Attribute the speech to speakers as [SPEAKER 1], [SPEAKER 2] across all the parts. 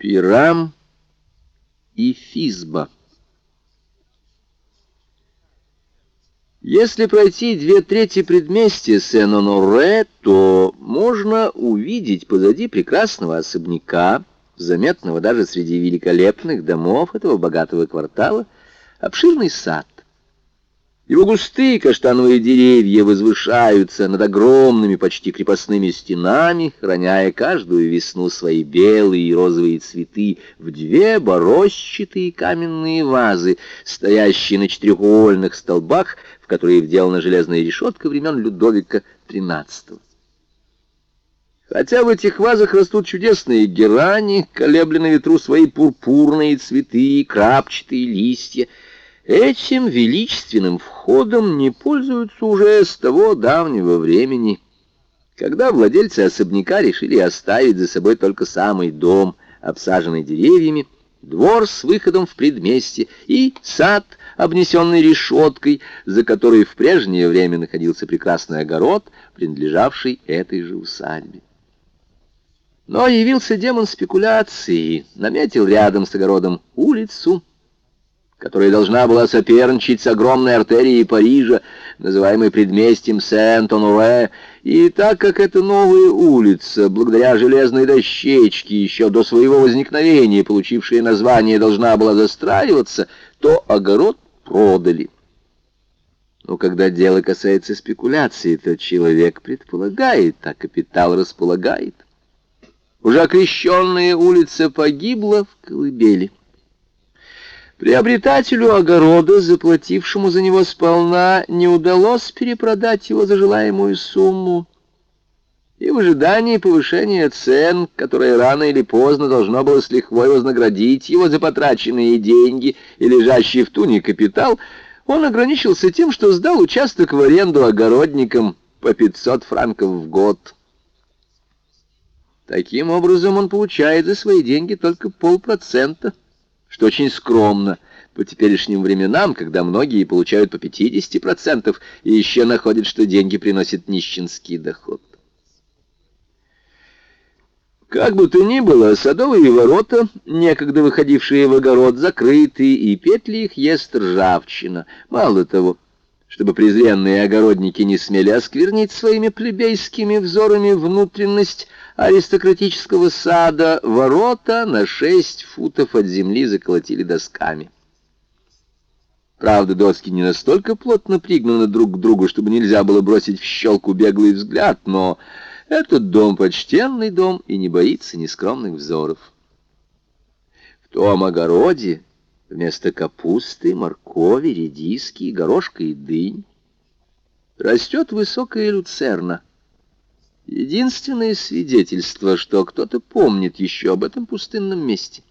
[SPEAKER 1] Пирам и Физба. Если пройти две трети предместья Сен-Оноре, то можно увидеть позади прекрасного особняка, заметного даже среди великолепных домов этого богатого квартала, обширный сад. Его густые каштановые деревья возвышаются над огромными, почти крепостными стенами, храняя каждую весну свои белые и розовые цветы в две борощатые каменные вазы, стоящие на четырехугольных столбах, в которые вделана железная решетка времен Людовика XIII. Хотя в этих вазах растут чудесные герани, колебли ветру свои пурпурные цветы, крапчатые листья — Этим величественным входом не пользуются уже с того давнего времени, когда владельцы особняка решили оставить за собой только самый дом, обсаженный деревьями, двор с выходом в предместье и сад, обнесенный решеткой, за которой в прежнее время находился прекрасный огород, принадлежавший этой же усадьбе. Но явился демон спекуляции, наметил рядом с огородом улицу, которая должна была соперничать с огромной артерией Парижа, называемой предместьем Сент-Оноре, и так как эта новая улица, благодаря железной дощечке, еще до своего возникновения, получившая название, должна была застраиваться, то огород продали. Но когда дело касается спекуляции, то человек предполагает, а капитал располагает. Уже окрещенная улица погибла в колыбели. Приобретателю огорода, заплатившему за него сполна, не удалось перепродать его за желаемую сумму. И в ожидании повышения цен, которое рано или поздно должно было с лихвой вознаградить его за потраченные деньги и лежащий в туне капитал, он ограничился тем, что сдал участок в аренду огородникам по 500 франков в год. Таким образом он получает за свои деньги только полпроцента что очень скромно по теперешним временам, когда многие получают по 50% и еще находят, что деньги приносят нищенский доход. Как бы то ни было, садовые ворота, некогда выходившие в огород, закрыты, и петли их ест ржавчина. Мало того, чтобы презренные огородники не смели осквернить своими плебейскими взорами внутренность аристократического сада, ворота на шесть футов от земли заколотили досками. Правда, доски не настолько плотно пригнаны друг к другу, чтобы нельзя было бросить в щелку беглый взгляд, но этот дом почтенный дом и не боится нескромных взоров. В том огороде Вместо капусты, моркови, редиски, горошка и дынь растет высокая люцерна. Единственное свидетельство, что кто-то помнит еще об этом пустынном месте.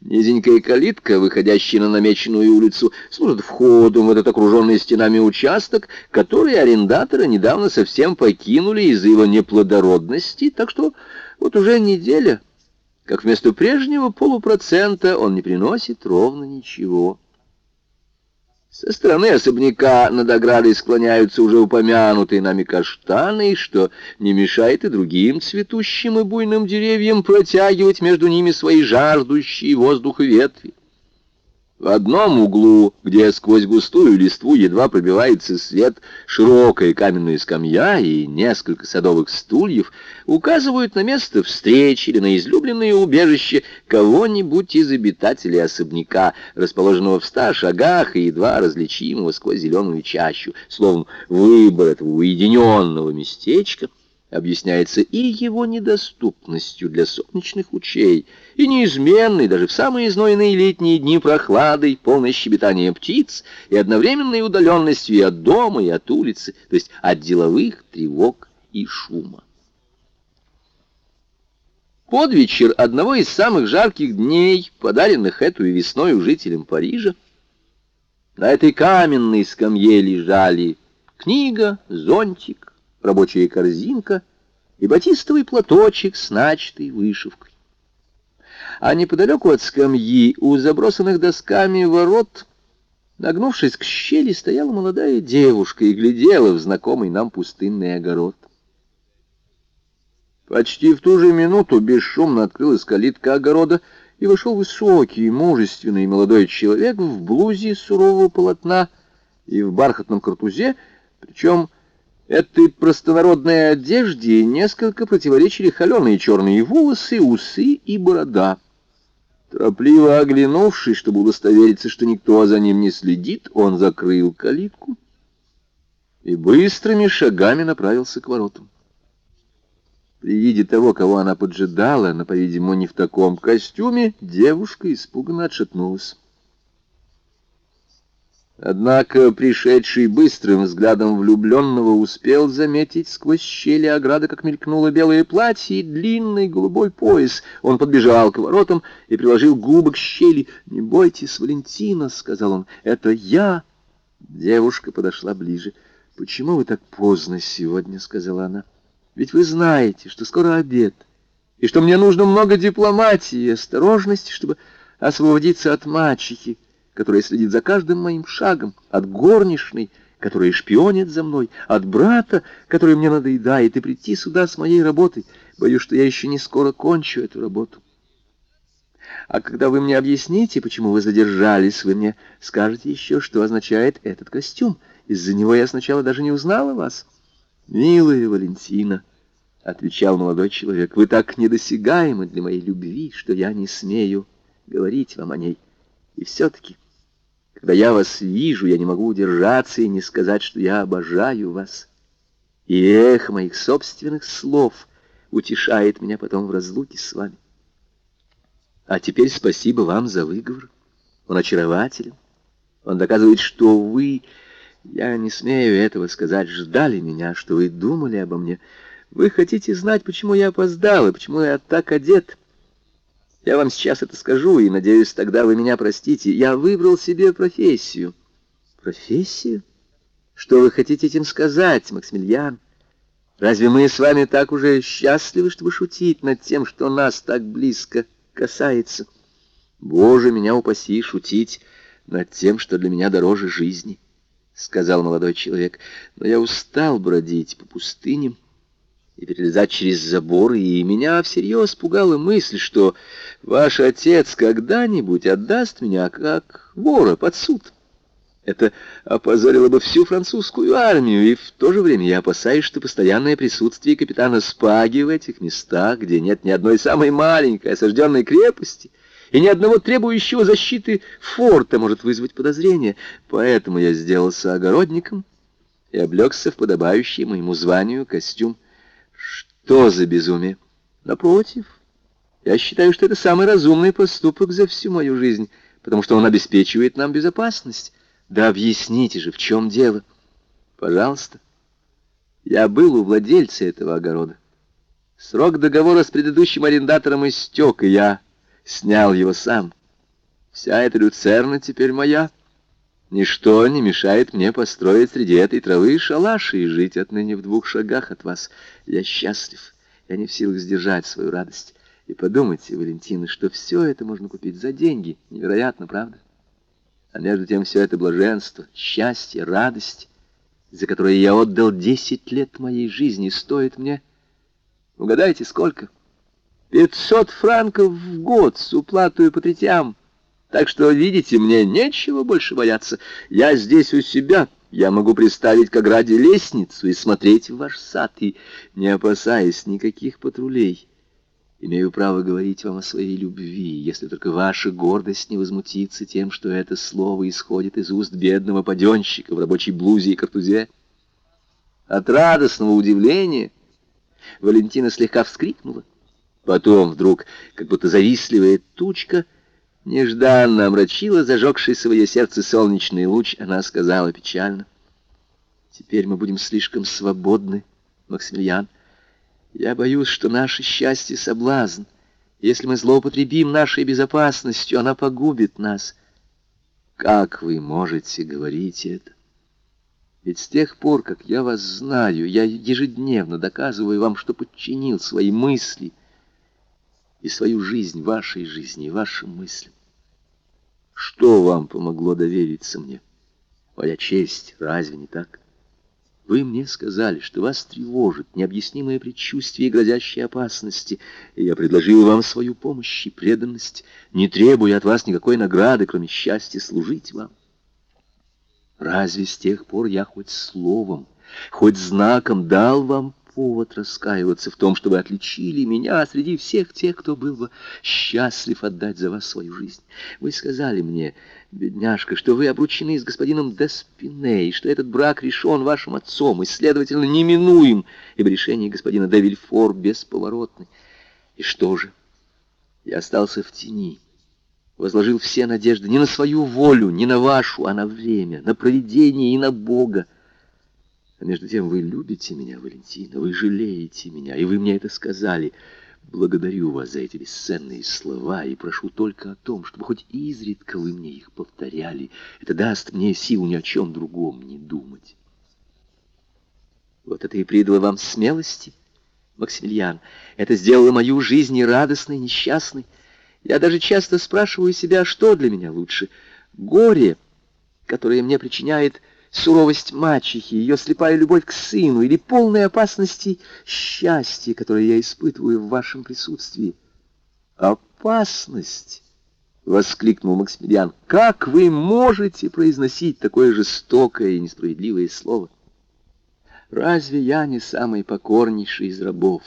[SPEAKER 1] Низенькая калитка, выходящая на намеченную улицу, служит входом в этот окруженный стенами участок, который арендаторы недавно совсем покинули из-за его неплодородности, так что вот уже неделя — как вместо прежнего полупроцента он не приносит ровно ничего. Со стороны особняка над оградой склоняются уже упомянутые нами каштаны, что не мешает и другим цветущим и буйным деревьям протягивать между ними свои жаждущие воздуха ветви. В одном углу, где сквозь густую листву едва пробивается свет, широкая каменная скамья и несколько садовых стульев указывают на место встречи или на излюбленное убежище кого-нибудь из обитателей особняка, расположенного в ста шагах и едва различимого сквозь зеленую чащу. Словом, выбор этого уединенного местечка — объясняется и его недоступностью для солнечных лучей, и неизменной даже в самые знойные летние дни прохладой, полной щебетания птиц, и одновременной удаленностью и от дома, и от улицы, то есть от деловых тревог и шума. Под вечер одного из самых жарких дней, подаренных эту весной жителям Парижа, на этой каменной скамье лежали книга, зонтик, рабочая корзинка и батистовый платочек с начатой вышивкой. А неподалеку от скамьи, у забросанных досками ворот, нагнувшись к щели, стояла молодая девушка и глядела в знакомый нам пустынный огород. Почти в ту же минуту бесшумно открылась калитка огорода, и вошел высокий, мужественный молодой человек в блузе сурового полотна и в бархатном картузе, причем этой простонародной одежде несколько противоречили холеные черные волосы, усы и борода. Торопливо оглянувшись, чтобы удостовериться, что никто за ним не следит, он закрыл калитку и быстрыми шагами направился к воротам. При виде того, кого она поджидала, но, по-видимому, не в таком костюме, девушка испуганно отшатнулась. Однако пришедший быстрым взглядом влюбленного успел заметить сквозь щели ограды, как мелькнуло белое платье и длинный голубой пояс. Он подбежал к воротам и приложил губы к щели. «Не бойтесь, Валентина», — сказал он, — «это я». Девушка подошла ближе. «Почему вы так поздно сегодня?» — сказала она. «Ведь вы знаете, что скоро обед, и что мне нужно много дипломатии и осторожности, чтобы освободиться от мачехи, которая следит за каждым моим шагом, от горничной, которая шпионит за мной, от брата, который мне надоедает, и прийти сюда с моей работой. Боюсь, что я еще не скоро кончу эту работу. А когда вы мне объясните, почему вы задержались, вы мне скажете еще, что означает этот костюм. Из-за него я сначала даже не узнала вас. Милая Валентина, — отвечал молодой человек, — вы так недосягаемы для моей любви, что я не смею говорить вам о ней. И все-таки когда я вас вижу, я не могу удержаться и не сказать, что я обожаю вас. И эхо моих собственных слов утешает меня потом в разлуке с вами. А теперь спасибо вам за выговор. Он очарователен. Он доказывает, что вы, я не смею этого сказать, ждали меня, что вы думали обо мне. Вы хотите знать, почему я опоздал и почему я так одет. Я вам сейчас это скажу, и, надеюсь, тогда вы меня простите. Я выбрал себе профессию. Профессию? Что вы хотите этим сказать, Максимилиан? Разве мы с вами так уже счастливы, чтобы шутить над тем, что нас так близко касается? Боже, меня упаси шутить над тем, что для меня дороже жизни, — сказал молодой человек. Но я устал бродить по пустыням и перелезать через заборы, и меня всерьез пугала мысль, что ваш отец когда-нибудь отдаст меня как вора под суд. Это опозорило бы всю французскую армию, и в то же время я опасаюсь, что постоянное присутствие капитана Спаги в этих местах, где нет ни одной самой маленькой осажденной крепости и ни одного требующего защиты форта, может вызвать подозрение. Поэтому я сделался огородником и облегся в подобающий моему званию костюм что за безумие? Напротив, я считаю, что это самый разумный поступок за всю мою жизнь, потому что он обеспечивает нам безопасность. Да объясните же, в чем дело? Пожалуйста. Я был у владельца этого огорода. Срок договора с предыдущим арендатором истек, и я снял его сам. Вся эта люцерна теперь моя. Ничто не мешает мне построить среди этой травы шалаш и жить отныне в двух шагах от вас. Я счастлив, я не в силах сдержать свою радость. И подумайте, Валентина, что все это можно купить за деньги. Невероятно, правда? А между тем все это блаженство, счастье, радость, за которые я отдал десять лет моей жизни, стоит мне... Угадайте, сколько? Пятьсот франков в год с уплатой по третьям. Так что, видите, мне нечего больше бояться. Я здесь у себя, я могу приставить к ограде лестницу и смотреть в ваш сад, и, не опасаясь никаких патрулей, имею право говорить вам о своей любви, если только ваша гордость не возмутится тем, что это слово исходит из уст бедного паденщика в рабочей блузе и картузе. От радостного удивления Валентина слегка вскрикнула. Потом вдруг, как будто завистливая тучка, — Нежданно омрачила зажегшийся в ее сердце солнечный луч, она сказала печально. «Теперь мы будем слишком свободны, Максимилиан. Я боюсь, что наше счастье — соблазн. Если мы злоупотребим нашей безопасностью, она погубит нас. Как вы можете говорить это? Ведь с тех пор, как я вас знаю, я ежедневно доказываю вам, что подчинил свои мысли — и свою жизнь вашей жизни, вашим мыслям. Что вам помогло довериться мне? Моя честь, разве не так? Вы мне сказали, что вас тревожит необъяснимое предчувствие грозящей опасности, и я предложил вам свою помощь и преданность, не требуя от вас никакой награды, кроме счастья служить вам. Разве с тех пор я хоть словом, хоть знаком дал вам повод раскаиваться в том, чтобы отличили меня среди всех тех, кто был бы счастлив отдать за вас свою жизнь. Вы сказали мне, бедняжка, что вы обручены с господином Деспине, и что этот брак решен вашим отцом, и, следовательно, неминуем, ибо решение господина де Вильфор бесповоротны. И что же? Я остался в тени, возложил все надежды не на свою волю, не на вашу, а на время, на провидение и на Бога. А между тем вы любите меня, Валентина, вы жалеете меня, и вы мне это сказали. Благодарю вас за эти бесценные слова и прошу только о том, чтобы хоть изредка вы мне их повторяли. Это даст мне сил ни о чем другом не думать. Вот это и придало вам смелости, Максимилиан. Это сделало мою жизнь радостной, несчастной. Я даже часто спрашиваю себя, что для меня лучше. Горе, которое мне причиняет суровость мачехи, ее слепая любовь к сыну или полной опасности счастья, которое я испытываю в вашем присутствии. «Опасность!» — воскликнул Максимилиан. «Как вы можете произносить такое жестокое и несправедливое слово? Разве я не самый покорнейший из рабов?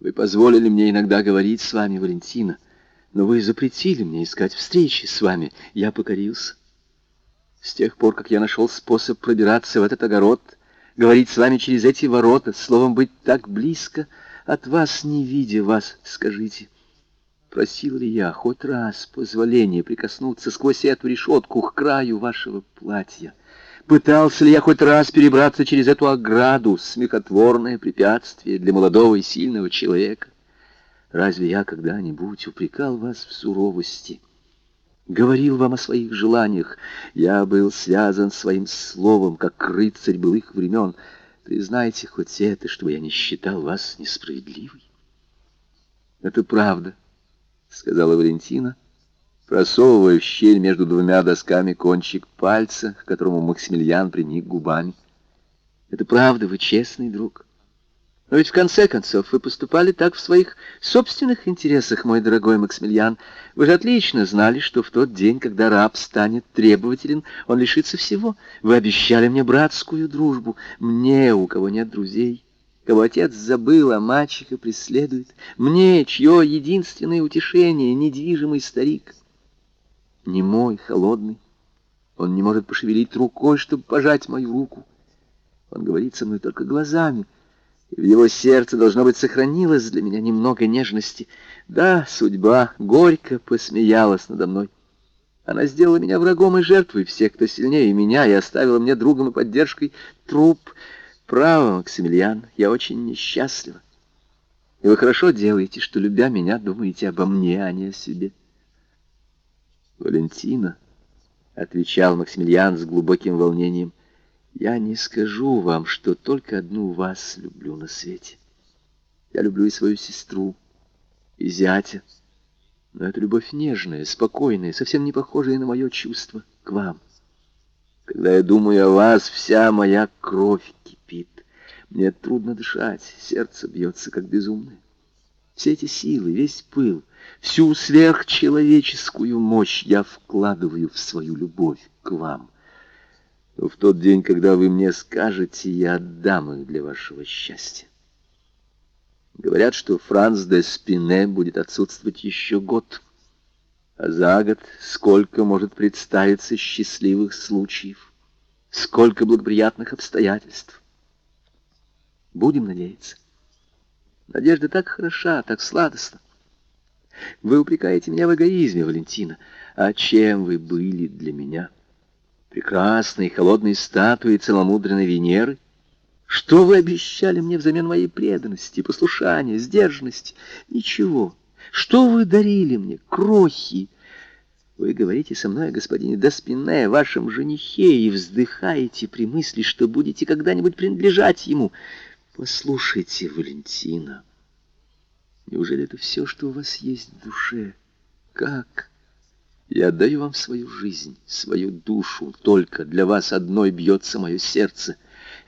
[SPEAKER 1] Вы позволили мне иногда говорить с вами, Валентина, но вы запретили мне искать встречи с вами. Я покорился. С тех пор, как я нашел способ пробираться в этот огород, говорить с вами через эти ворота, словом, быть так близко, от вас не видя вас, скажите, просил ли я хоть раз позволения прикоснуться сквозь эту решетку к краю вашего платья? Пытался ли я хоть раз перебраться через эту ограду, смехотворное препятствие для молодого и сильного человека? Разве я когда-нибудь упрекал вас в суровости?» Говорил вам о своих желаниях. Я был связан своим словом, как рыцарь был их времен. Признайте хоть это, чтобы я не считал вас несправедливой. Это правда, — сказала Валентина, просовывая в щель между двумя досками кончик пальца, к которому Максимилиан приник губами. Это правда, вы честный друг. — но ведь в конце концов вы поступали так в своих собственных интересах, мой дорогой Максимилиан. Вы же отлично знали, что в тот день, когда раб станет требователен, он лишится всего. Вы обещали мне братскую дружбу, мне, у кого нет друзей, кого отец забыл, а мачеха преследует, мне, чье единственное утешение — недвижимый старик. Не мой, холодный. Он не может пошевелить рукой, чтобы пожать мою руку. Он говорит со мной только глазами — в его сердце, должно быть, сохранилось для меня немного нежности. Да, судьба горько посмеялась надо мной. Она сделала меня врагом и жертвой всех, кто сильнее меня, и оставила мне другом и поддержкой труп. Право, Максимилиан, я очень несчастлива. И вы хорошо делаете, что, любя меня, думаете обо мне, а не о себе. Валентина, — отвечал Максимилиан с глубоким волнением, я не скажу вам, что только одну вас люблю на свете. Я люблю и свою сестру, и зятя. Но это любовь нежная, спокойная, совсем не похожая на мое чувство к вам. Когда я думаю о вас, вся моя кровь кипит. Мне трудно дышать, сердце бьется, как безумное. Все эти силы, весь пыл, всю сверхчеловеческую мощь я вкладываю в свою любовь к вам но в тот день, когда вы мне скажете, я отдам их для вашего счастья. Говорят, что Франц де Спине будет отсутствовать еще год, а за год сколько может представиться счастливых случаев, сколько благоприятных обстоятельств. Будем надеяться. Надежда так хороша, так сладостна. Вы упрекаете меня в эгоизме, Валентина. А чем вы были для меня?» Прекрасной холодной статуи целомудренной Венеры? Что вы обещали мне взамен моей преданности, послушания, сдержанности? Ничего. Что вы дарили мне? Крохи. Вы говорите со мной о господине Доспине, вашем женихе, и вздыхаете при мысли, что будете когда-нибудь принадлежать ему. Послушайте, Валентина, неужели это все, что у вас есть в душе? Как? Я отдаю вам свою жизнь, свою душу, только для вас одной бьется мое сердце.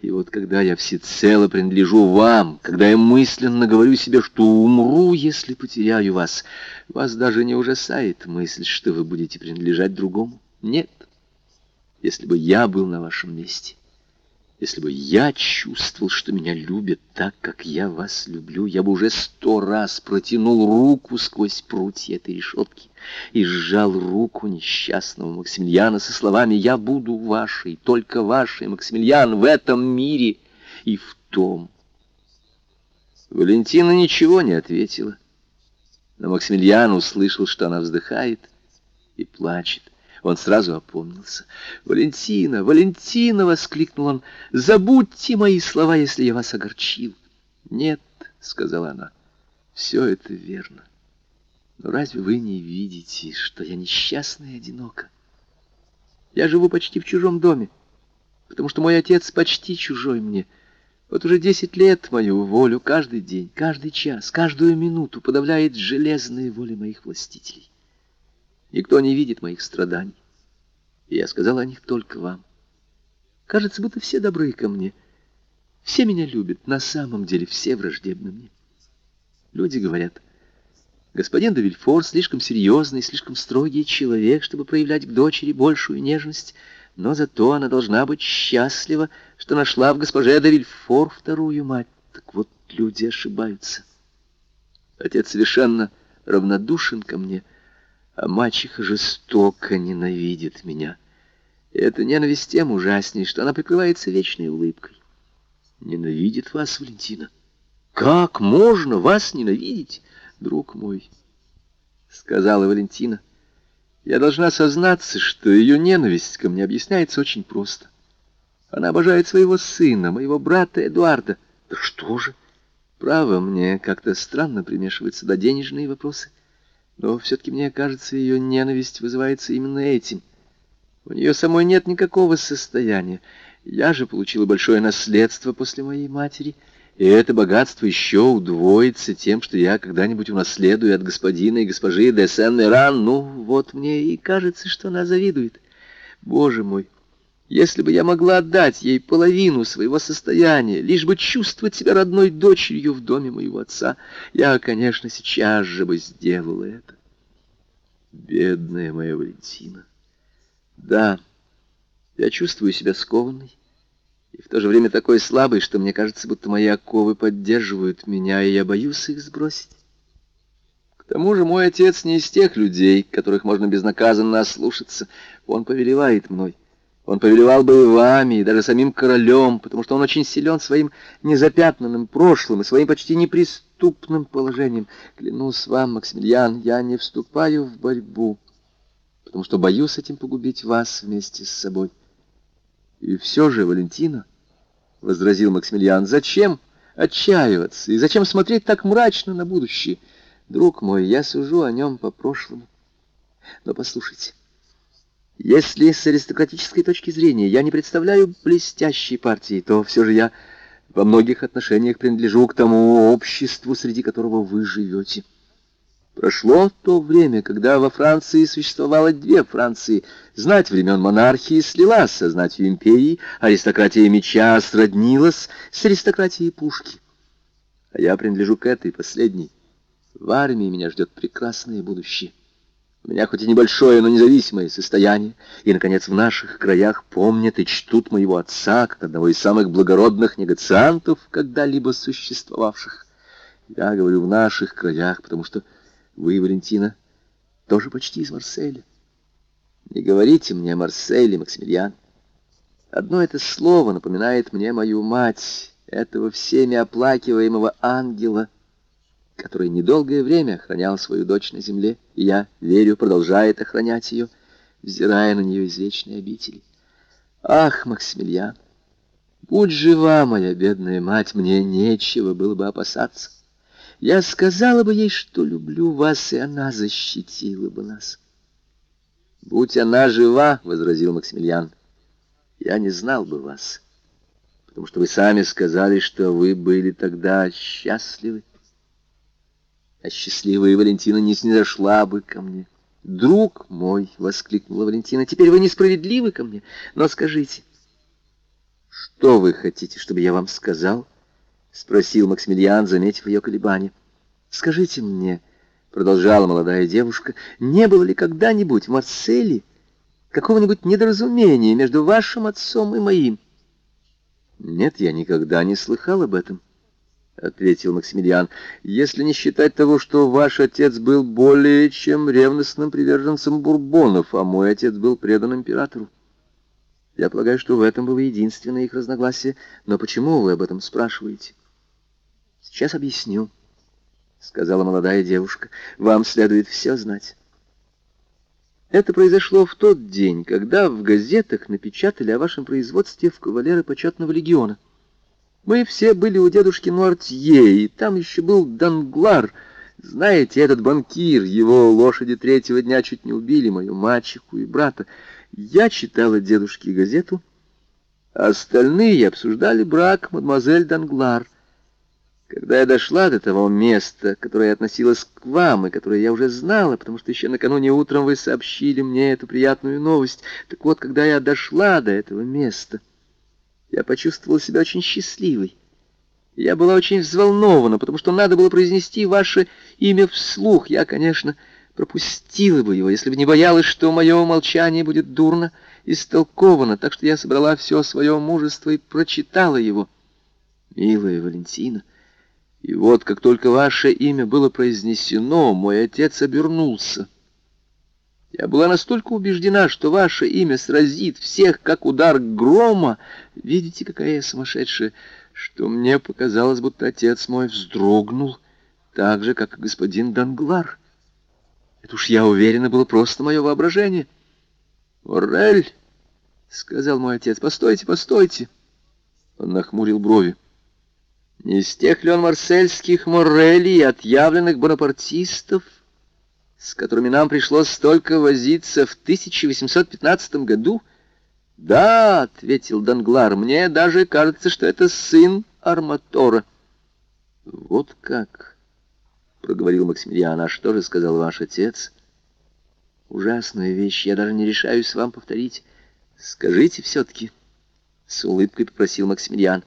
[SPEAKER 1] И вот когда я всецело принадлежу вам, когда я мысленно говорю себе, что умру, если потеряю вас, вас даже не ужасает мысль, что вы будете принадлежать другому. Нет. Если бы я был на вашем месте, если бы я чувствовал, что меня любят так, как я вас люблю, я бы уже сто раз протянул руку сквозь прутья этой решетки и сжал руку несчастного Максимилиана со словами «Я буду вашей, только вашей, Максимилиан, в этом мире и в том». Валентина ничего не ответила, но Максимилиан услышал, что она вздыхает и плачет. Он сразу опомнился. «Валентина! Валентина!» — воскликнул он. «Забудьте мои слова, если я вас огорчил». «Нет», — сказала она, — «все это верно. Но разве вы не видите, что я несчастна и одинока? Я живу почти в чужом доме, потому что мой отец почти чужой мне». Вот уже десять лет мою волю каждый день, каждый час, каждую минуту подавляет железная воля моих властителей. Никто не видит моих страданий. И я сказал о них только вам. Кажется, будто все добры ко мне. Все меня любят. На самом деле все враждебны мне. Люди говорят, господин де слишком серьезный, слишком строгий человек, чтобы проявлять к дочери большую нежность, но зато она должна быть счастлива, что нашла в госпоже де вторую мать. Так вот, люди ошибаются. Отец совершенно равнодушен ко мне — а мачеха жестоко ненавидит меня. И эта ненависть тем ужасней, что она прикрывается вечной улыбкой. Ненавидит вас, Валентина. Как можно вас ненавидеть, друг мой? Сказала Валентина. Я должна сознаться, что ее ненависть ко мне объясняется очень просто. Она обожает своего сына, моего брата Эдуарда. Да что же? Право, мне как-то странно примешиваются до денежные вопросы. Но все-таки, мне кажется, ее ненависть вызывается именно этим. У нее самой нет никакого состояния. Я же получила большое наследство после моей матери, и это богатство еще удвоится тем, что я когда-нибудь унаследую от господина и госпожи де Сен-Меран. Ну, вот мне и кажется, что она завидует. Боже мой! Если бы я могла отдать ей половину своего состояния, лишь бы чувствовать себя родной дочерью в доме моего отца, я, конечно, сейчас же бы сделала это. Бедная моя Валентина. Да, я чувствую себя скованной, и в то же время такой слабой, что мне кажется, будто мои оковы поддерживают меня, и я боюсь их сбросить. К тому же мой отец не из тех людей, которых можно безнаказанно ослушаться. Он повелевает мной. Он повелевал бы и вами, и даже самим королем, потому что он очень силен своим незапятнанным прошлым и своим почти неприступным положением. Клянусь вам, Максимилиан, я не вступаю в борьбу, потому что боюсь этим погубить вас вместе с собой. И все же, Валентина, — возразил Максимилиан, — зачем отчаиваться и зачем смотреть так мрачно на будущее? Друг мой, я сужу о нем по прошлому. Но послушайте, если с аристократической точки зрения я не представляю блестящей партии, то все же я во многих отношениях принадлежу к тому обществу, среди которого вы живете. Прошло то время, когда во Франции существовало две Франции. Знать времен монархии слилась со знатью империи, аристократия меча сроднилась с аристократией пушки. А я принадлежу к этой последней. В армии меня ждет прекрасное будущее. У меня хоть и небольшое, но независимое состояние, и, наконец, в наших краях помнят и чтут моего отца, как одного из самых благородных негациантов, когда-либо существовавших. Я говорю «в наших краях», потому что вы, Валентина, тоже почти из Марселя. Не говорите мне о Марселе, Максимилиан. Одно это слово напоминает мне мою мать, этого всеми оплакиваемого ангела — который недолгое время охранял свою дочь на земле, и я, верю, продолжает охранять ее, взирая на нее из вечной обители. Ах, Максимилиан, будь жива, моя бедная мать, мне нечего было бы опасаться. Я сказала бы ей, что люблю вас, и она защитила бы нас. «Будь она жива», — возразил Максимилиан, — «я не знал бы вас, потому что вы сами сказали, что вы были тогда счастливы а счастливая Валентина не снизошла бы ко мне. «Друг мой!» — воскликнула Валентина. «Теперь вы несправедливы ко мне, но скажите, Что вы хотите, чтобы я вам сказал? Спросил Максимилиан, заметив ее колебания. Скажите мне, продолжала молодая девушка, не было ли когда-нибудь в Марселе какого-нибудь недоразумения между вашим отцом и моим? Нет, я никогда не слыхал об этом. — ответил Максимилиан, — если не считать того, что ваш отец был более чем ревностным приверженцем бурбонов, а мой отец был предан императору. Я полагаю, что в этом было единственное их разногласие. Но почему вы об этом спрашиваете? Сейчас объясню, — сказала молодая девушка. Вам следует все знать. Это произошло в тот день, когда в газетах напечатали о вашем производстве в кавалеры почетного легиона. Мы все были у дедушки Нуартье, и там еще был Данглар. Знаете, этот банкир, его лошади третьего дня чуть не убили, мою мачеху и брата. Я читала дедушке газету, а остальные обсуждали брак мадемуазель Данглар. Когда я дошла до того места, которое относилось к вам, и которое я уже знала, потому что еще накануне утром вы сообщили мне эту приятную новость, так вот, когда я дошла до этого места я почувствовала себя очень счастливой. Я была очень взволнована, потому что надо было произнести ваше имя вслух. Я, конечно, пропустила бы его, если бы не боялась, что мое умолчание будет дурно истолковано, так что я собрала все свое мужество и прочитала его. Милая Валентина, и вот как только ваше имя было произнесено, мой отец обернулся. Я была настолько убеждена, что ваше имя сразит всех, как удар грома. Видите, какая я сумасшедшая, что мне показалось, будто отец мой вздрогнул, так же, как и господин Данглар. Это уж, я уверена, было просто мое воображение. «Моррель!» — сказал мой отец. «Постойте, постойте!» Он нахмурил брови. «Не из тех ли он марсельских Моррелей, отъявленных бонапартистов?» С которыми нам пришлось столько возиться в 1815 году? Да, — ответил Данглар, — мне даже кажется, что это сын Арматора. Вот как, — проговорил Максимилиан, — а что же сказал ваш отец? Ужасная вещь, я даже не решаюсь вам повторить. Скажите все-таки, — с улыбкой попросил Максимилиан.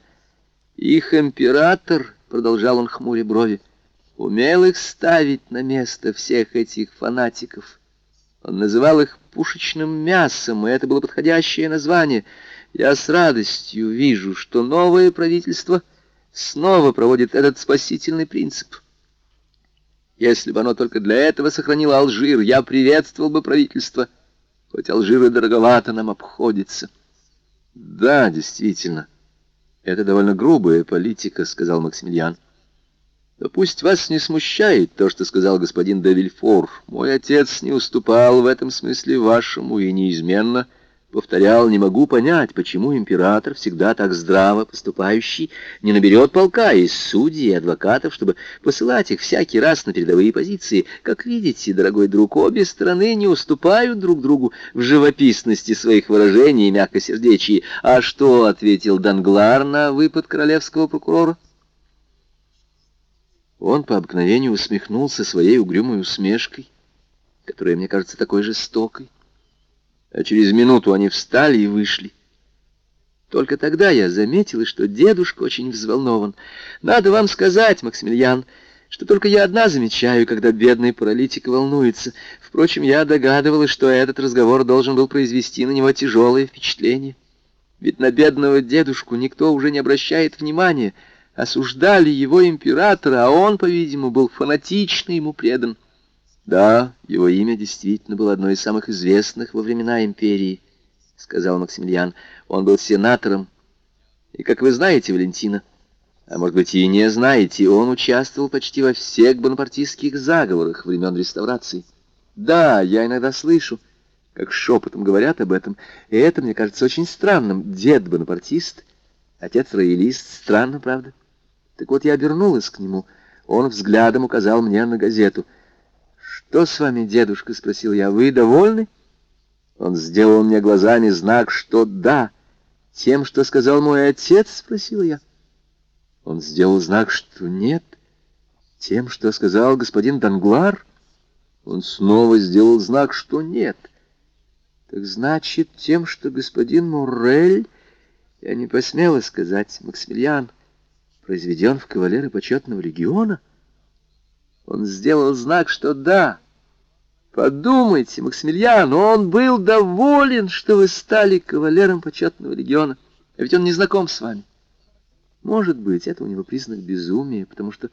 [SPEAKER 1] Их император, — продолжал он хмуря брови, — умел их ставить на место всех этих фанатиков. Он называл их пушечным мясом, и это было подходящее название. Я с радостью вижу, что новое правительство снова проводит этот спасительный принцип. Если бы оно только для этого сохранило Алжир, я приветствовал бы правительство, хоть Алжир и дороговато нам обходится. Да, действительно, это довольно грубая политика, сказал Максимилиан. Но пусть вас не смущает то, что сказал господин де Вильфор. Мой отец не уступал в этом смысле вашему и неизменно повторял, не могу понять, почему император, всегда так здраво поступающий, не наберет полка из судей и адвокатов, чтобы посылать их всякий раз на передовые позиции. Как видите, дорогой друг, обе страны не уступают друг другу в живописности своих выражений и мягкосердечии. А что ответил Данглар на выпад королевского прокурора? Он по обыкновению усмехнулся своей угрюмой усмешкой, которая мне кажется такой жестокой. А через минуту они встали и вышли. Только тогда я заметила, что дедушка очень взволнован. Надо вам сказать, Максимилиан, что только я одна замечаю, когда бедный паралитик волнуется. Впрочем, я догадывалась, что этот разговор должен был произвести на него тяжелое впечатление. Ведь на бедного дедушку никто уже не обращает внимания, — осуждали его императора, а он, по-видимому, был фанатично ему предан. Да, его имя действительно было одно из самых известных во времена империи, сказал Максимилиан. Он был сенатором. И, как вы знаете, Валентина, а может быть и не знаете, он участвовал почти во всех бонапартийских заговорах времен реставрации. Да, я иногда слышу, как шепотом говорят об этом, и это мне кажется очень странным. Дед бонапартист, отец роялист, странно, правда? Так вот я обернулась к нему. Он взглядом указал мне на газету. «Что с вами, дедушка?» — спросил я. «Вы довольны?» Он сделал мне глазами знак, что «да». «Тем, что сказал мой отец?» — спросила я. Он сделал знак, что «нет». «Тем, что сказал господин Данглар?» Он снова сделал знак, что «нет». «Так значит, тем, что господин Моррель...» Я не посмела сказать, Максимилиан произведен в кавалеры почетного легиона. Он сделал знак, что да. Подумайте, Максимилиан, он был доволен, что вы стали кавалером почетного легиона. А ведь он не знаком с вами. Может быть, это у него признак безумия, потому что,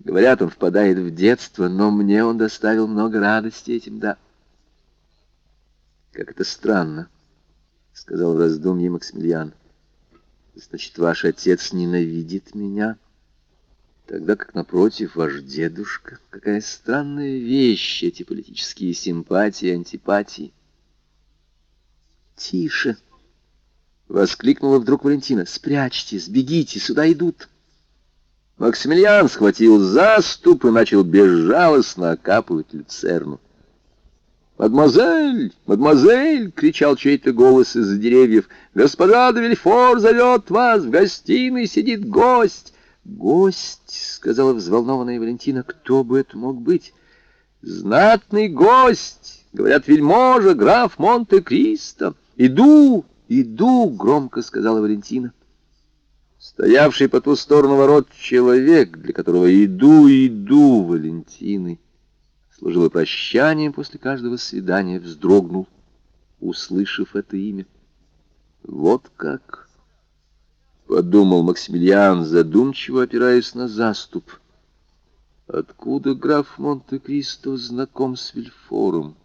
[SPEAKER 1] говорят, он впадает в детство, но мне он доставил много радости этим, да. Как это странно, — сказал в раздумье Максимилиан. Значит, ваш отец ненавидит меня, тогда как, напротив, ваш дедушка. Какая странная вещь эти политические симпатии, антипатии. Тише! — воскликнула вдруг Валентина. «Спрячьтесь, бегите, сюда идут!» Максимилиан схватил заступ и начал безжалостно окапывать люцерну. «Мадемуазель! Мадемуазель!» — кричал чей-то голос из-за деревьев. «Госпожа де Вильфор зовет вас! В гостиной сидит гость!» «Гость!» — сказала взволнованная Валентина. «Кто бы это мог быть?» «Знатный гость! Говорят, вельможа, граф Монте-Кристо! Иду!» «Иду!» — громко сказала Валентина. Стоявший по ту сторону ворот человек, для которого «иду, иду» Валентины, служило прощанием после каждого свидания, вздрогнул, услышав это имя. «Вот как!» — подумал Максимилиан, задумчиво опираясь на заступ. «Откуда граф Монте-Кристо знаком с Вильфором?»